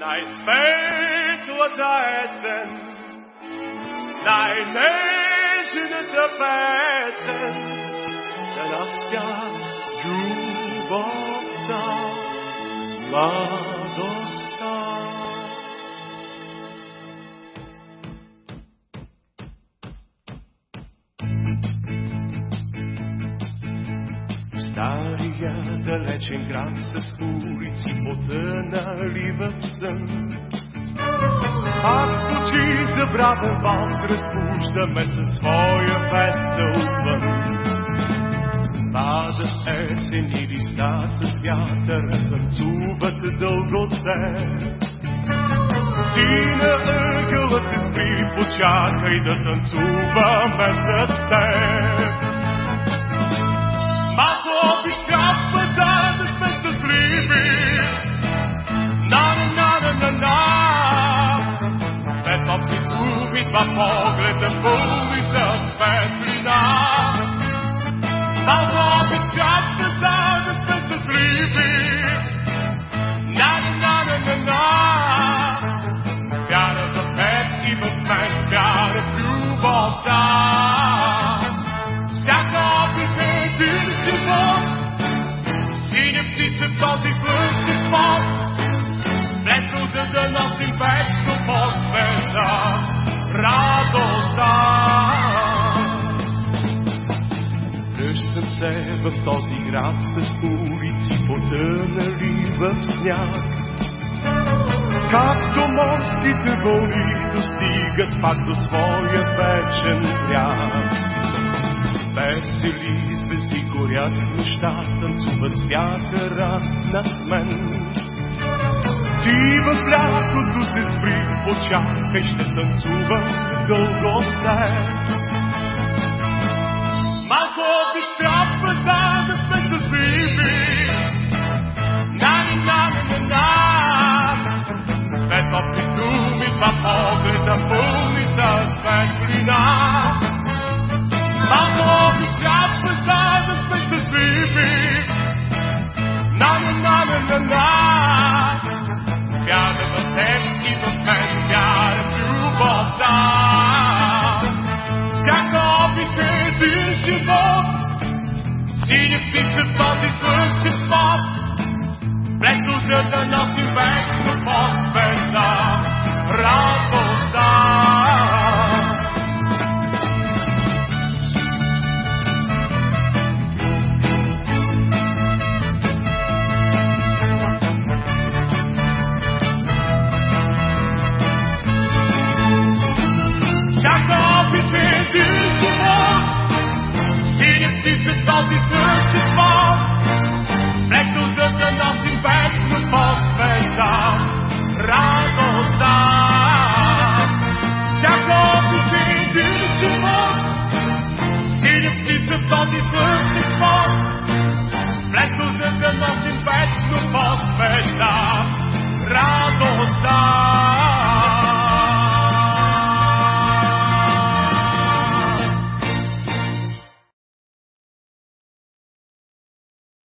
Най-светлата есен, най-нежната песен се разпя любовта, младостта. Стария далечен град с улици потънали в сън. Пак звучи забравен вас, разбуждаме със своя весел звън. Падат есени листа с вятър, танцуват дълго те. Ти на ъгъла се спри, почакай да танцуваме с теб. Думи, два погледа, улица, светлина. Малко обискапва, да да сме щастливи. На, на, на, на, на, на. Вяра в теб и в мен, вяра в любовта. В този град с улици потънали в сняг. Както морските вълни достигат пак до своя вечен бряг. Весели звезди горят в нощта, танцуват вятъра над мен. Ти в лятото се спри, почакай, ще танцувам дълго след. Малко обичта ma poveda bolnica sangrina.